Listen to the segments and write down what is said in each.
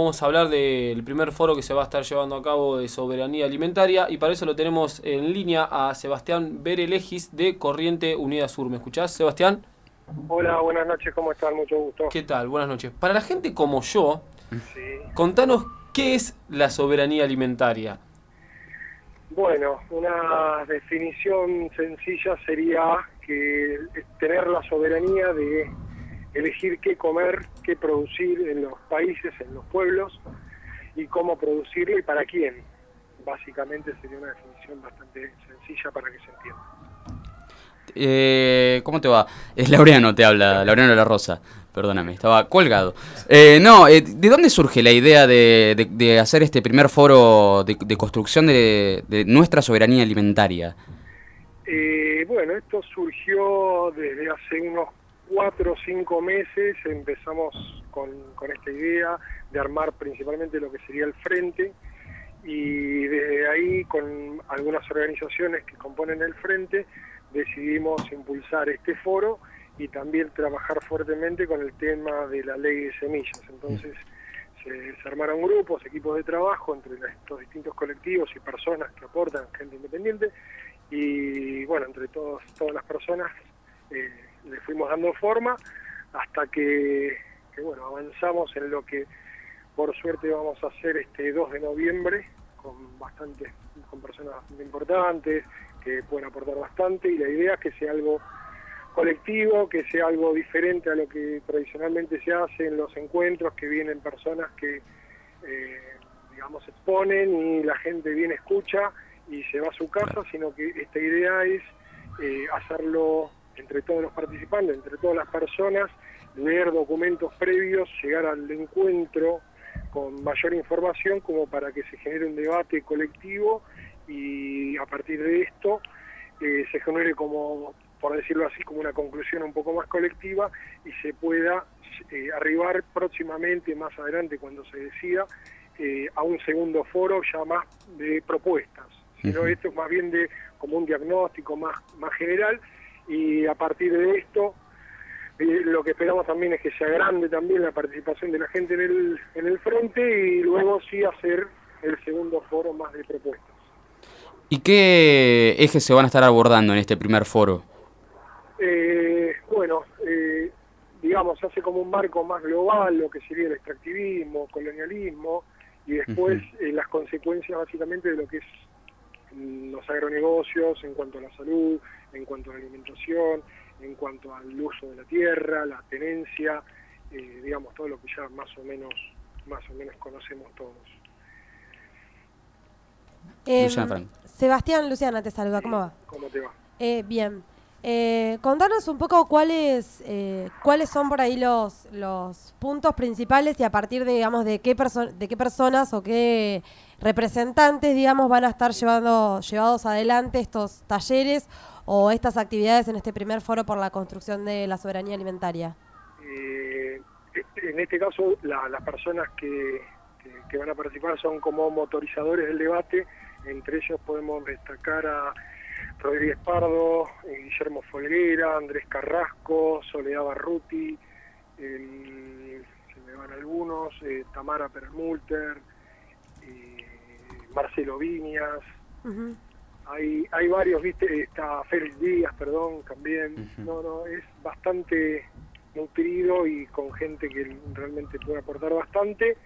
Vamos a hablar del primer foro que se va a estar llevando a cabo de soberanía alimentaria y para eso lo tenemos en línea a Sebastián Berelegis de Corriente Unida Sur. ¿Me escuchás, Sebastián? Hola, buenas noches, ¿cómo están? Mucho gusto. ¿Qué tal? Buenas noches. Para la gente como yo, contanos qué es la soberanía alimentaria. Bueno, una definición sencilla sería que tener la soberanía de elegir qué comer, qué producir en los países, en los pueblos y cómo producirlo y para quién. Básicamente sería una definición bastante sencilla para que se entienda. Eh, ¿Cómo te va? Es Laureano, te habla, Laureano de la Rosa. Perdóname, estaba colgado. Eh, no, eh, ¿de dónde surge la idea de, hacer este primer foro de, construcción de, nuestra soberanía alimentaria? bueno, esto surgió desde hace unos cuatro o cinco meses empezamos con, esta idea de armar principalmente lo que sería el frente y desde ahí con algunas organizaciones que componen el frente decidimos impulsar este foro y también trabajar fuertemente con el tema de la ley de semillas. Entonces se, se armaron grupos, equipos de trabajo entre estos distintos colectivos y personas que aportan, gente independiente, y bueno, entre todos, todas las personas eh, le fuimos dando forma hasta que, bueno, avanzamos en lo que por suerte vamos a hacer este 2 de noviembre con bastantes, con personas importantes que pueden aportar bastante y la idea es que sea algo colectivo, que sea algo diferente a lo que tradicionalmente se hace en los encuentros, que vienen personas que, eh, digamos, exponen y la gente viene, escucha y se va a su casa, sino que esta idea es eh, hacerlo entre todos los participantes, entre todas las personas, leer documentos previos, llegar al encuentro con mayor información como para que se genere un debate colectivo y a partir de esto eh, se genere como, por decirlo así, como una conclusión un poco más colectiva y se pueda eh, arribar próximamente, más adelante cuando se decida, eh, a un segundo foro ya más de propuestas, sino esto es más bien de como un diagnóstico más, más general y a partir de esto eh, lo que esperamos también es que sea grande también la participación de la gente en el, en el frente y luego sí hacer el segundo foro más de propuestas. ¿Y qué ejes se van a estar abordando en este primer foro? Eh, bueno, eh, digamos, hace como un marco más global lo que sería el extractivismo, colonialismo y después las consecuencias básicamente de lo que es los agronegocios en cuanto a la salud, en cuanto a la alimentación, en cuanto al uso de la tierra, la tenencia, eh, digamos todo lo que ya más o menos más o menos conocemos todos. Em, Sebastián, Luciana te saluda, ¿cómo va? ¿Cómo te va? Eh, bien. Eh, contanos un poco cuáles eh, cuáles son por ahí los, los puntos principales y a partir de digamos de qué de qué personas o qué representantes digamos van a estar llevando llevados adelante estos talleres o estas actividades en este primer foro por la construcción de la soberanía alimentaria. Eh, en este caso las personas que, que van a participar son como motorizadores del debate, entre ellos podemos destacar a Rodríguez Pardo, eh, Guillermo Folguera, Andrés Carrasco, Soledad Barruti, se me van algunos, eh, Tamara Perlmulter, eh, Marcelo Viñas, hay, hay varios, viste, está Félix Díaz, perdón, también, no, no, es bastante nutrido y con gente que realmente puede aportar bastante.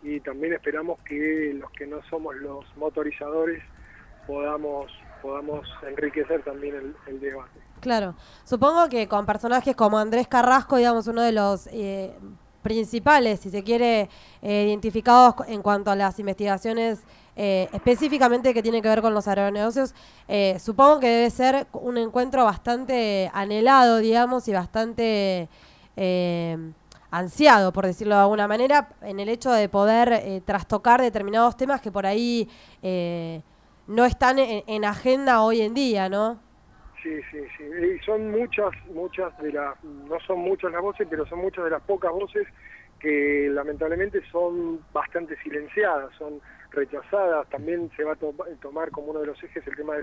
Y también esperamos que los que no somos los motorizadores podamos podamos enriquecer también el, debate. Claro, supongo que con personajes como Andrés Carrasco, digamos, uno de los eh, principales, si se quiere, eh, identificados en cuanto a las investigaciones eh, específicamente que tienen que ver con los aeronegocios, supongo que debe ser un encuentro bastante anhelado, digamos, y bastante ansiado, por decirlo de alguna manera, en el hecho de poder trastocar determinados temas que por ahí no están en, agenda hoy en día, ¿no? Sí, sí, sí. Y son muchas, muchas de las, no son muchas las voces, pero son muchas de las pocas voces que lamentablemente son bastante silenciadas, son rechazadas. También se va a tomar como uno de los ejes el tema de,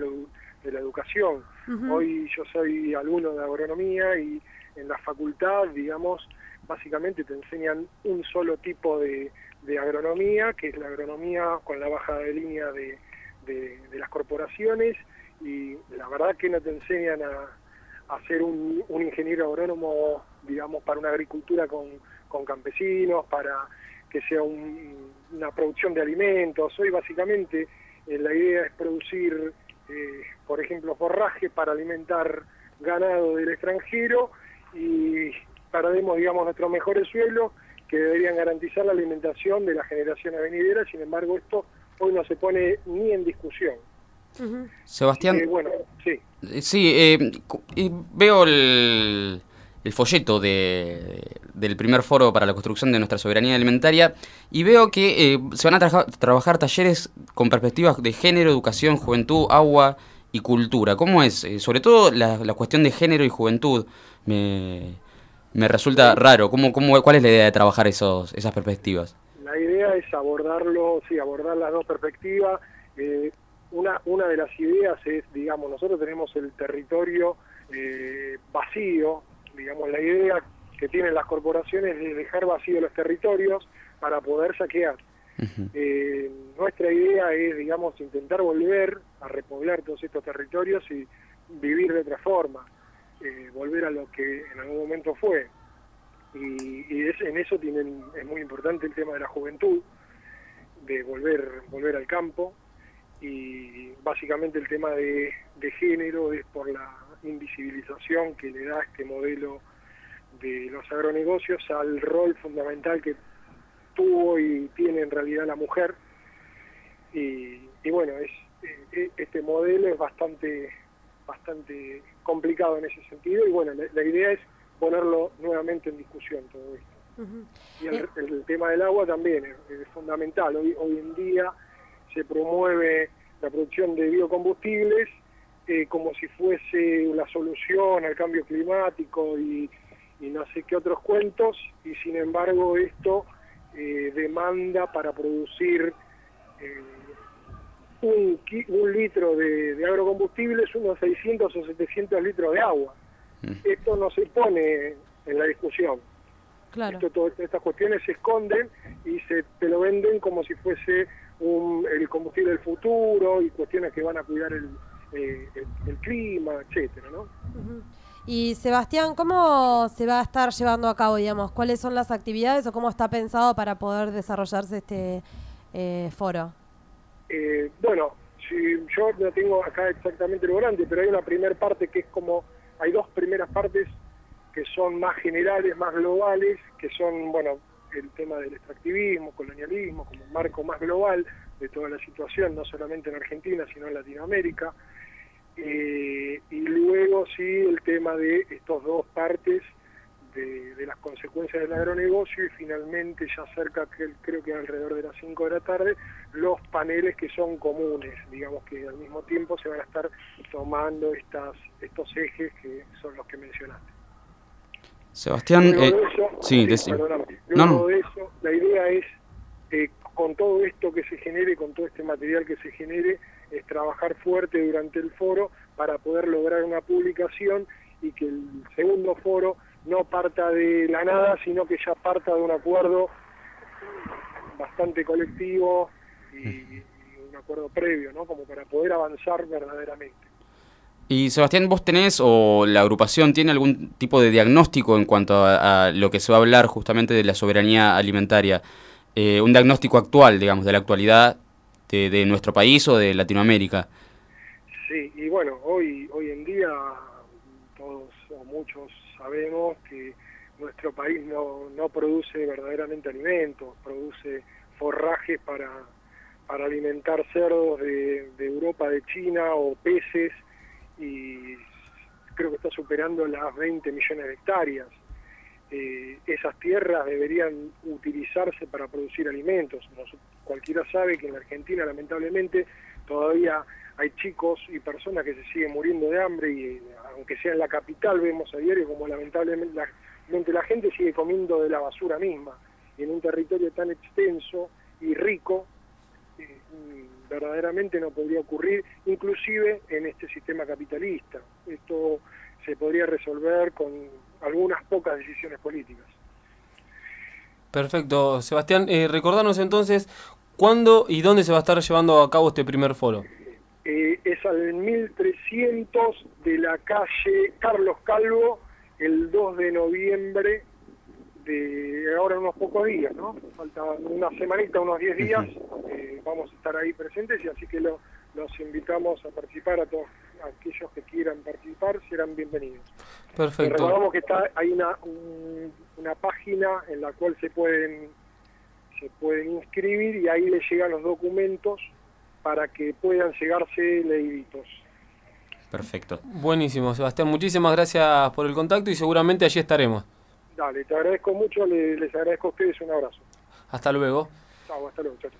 de la educación. Hoy yo soy alumno de agronomía y en la facultad, digamos, básicamente te enseñan un solo tipo de, agronomía, que es la agronomía con la baja de línea de, las corporaciones, y la verdad que no te enseñan a, ser un, ingeniero agrónomo, digamos, para una agricultura con, campesinos, para que sea una producción de alimentos. Hoy básicamente eh, la idea es producir, eh, por ejemplo, forraje para alimentar ganado del extranjero y perdemos, digamos, nuestros mejores suelos que deberían garantizar la alimentación de las generaciones venideras, sin embargo esto hoy no se pone ni en discusión. Sebastián, eh, bueno, sí. Eh, sí, eh, veo el, el folleto de, del primer foro para la construcción de nuestra soberanía alimentaria y veo que se van a trabajar talleres con perspectivas de género, educación, juventud, agua y cultura. ¿Cómo es? sobre todo la, la, cuestión de género y juventud me, me resulta raro. ¿Cómo, cómo, ¿Cuál es la idea de trabajar esos, esas perspectivas? La idea es abordarlo, sí, abordar las dos perspectivas. Eh, una, una de las ideas es, digamos, nosotros tenemos el territorio eh, vacío, digamos, la idea que tienen las corporaciones de dejar vacíos los territorios para poder saquear. Eh, nuestra idea es, digamos, intentar volver a repoblar todos estos territorios y vivir de otra forma. Eh, volver a lo que en algún momento fue. Y, es, en eso tienen, es muy importante el tema de la juventud, de volver, volver al campo, y básicamente el tema de, género es por la invisibilización que le da este modelo de los agronegocios al rol fundamental que tuvo y tiene en realidad la mujer. Y, y bueno, es, eh, este modelo es bastante bastante complicado en ese sentido y bueno, la, idea es ponerlo nuevamente en discusión todo esto. Y eh. el, tema del agua también es, fundamental. Hoy, hoy en día se promueve la producción de biocombustibles eh, como si fuese la solución al cambio climático y, no sé qué otros cuentos, y sin embargo esto eh, demanda para producir un, un litro de, de, agrocombustible es unos 600 o 700 litros de agua. Esto no se pone en la discusión. Claro. estas cuestiones se esconden y se te lo venden como si fuese un, el combustible del futuro y cuestiones que van a cuidar el, eh, el, clima, etcétera, ¿no? Y Sebastián, ¿cómo se va a estar llevando a cabo, digamos? ¿Cuáles son las actividades o cómo está pensado para poder desarrollarse este eh, foro? Eh, bueno, si yo no tengo acá exactamente lo grande, pero hay una primera parte que es como, hay dos primeras partes que son más generales, más globales, que son, bueno, el tema del extractivismo, colonialismo, como un marco más global de toda la situación, no solamente en Argentina, sino en Latinoamérica. Eh, y luego sí el tema de estas dos partes de, las consecuencias del agronegocio y finalmente ya cerca, creo que alrededor de las 5 de la tarde, los paneles que son comunes, digamos que al mismo tiempo se van a estar tomando estas, estos ejes que son los que mencionaste. Sebastián, eh, sí, luego de eso, la idea es, eh, con todo esto que se genere, con todo este material que se genere, es trabajar fuerte durante el foro para poder lograr una publicación y que el segundo foro no parta de la nada, sino que ya parta de un acuerdo bastante colectivo y, un acuerdo previo, ¿no? Como para poder avanzar verdaderamente. Y Sebastián, ¿vos tenés o la agrupación tiene algún tipo de diagnóstico en cuanto a, lo que se va a hablar justamente de la soberanía alimentaria? Eh, un diagnóstico actual, digamos, de la actualidad de, de, nuestro país o de Latinoamérica. Sí, y bueno, hoy, hoy en día todos o muchos sabemos que nuestro país no, no produce verdaderamente alimentos, produce forrajes para, para alimentar cerdos de, Europa, de China o peces y creo que está superando las 20 millones de hectáreas. Eh, esas tierras deberían utilizarse para producir alimentos. cualquiera sabe que en la Argentina lamentablemente todavía hay chicos y personas que se siguen muriendo de hambre y aunque sea en la capital vemos a diario como lamentablemente la, gente sigue comiendo de la basura misma en un territorio tan extenso y rico eh, verdaderamente no podría ocurrir inclusive en este sistema capitalista esto se podría resolver con algunas pocas decisiones políticas Perfecto, Sebastián. Eh, recordanos entonces cuándo y dónde se va a estar llevando a cabo este primer foro. Eh, es al 1300 de la calle Carlos Calvo, el 2 de noviembre de ahora unos pocos días, ¿no? Falta una semanita, unos 10 días, eh, vamos a estar ahí presentes y así que lo, los invitamos a participar a todos aquellos que quieran participar serán bienvenidos. Perfecto. Recordamos que está hay una una página en la cual se pueden se pueden inscribir y ahí les llegan los documentos para que puedan llegarse leíditos. Perfecto. Buenísimo, Sebastián. Muchísimas gracias por el contacto y seguramente allí estaremos. Dale, te agradezco mucho, les, agradezco a ustedes un abrazo. Hasta luego. Chao, hasta luego, chao.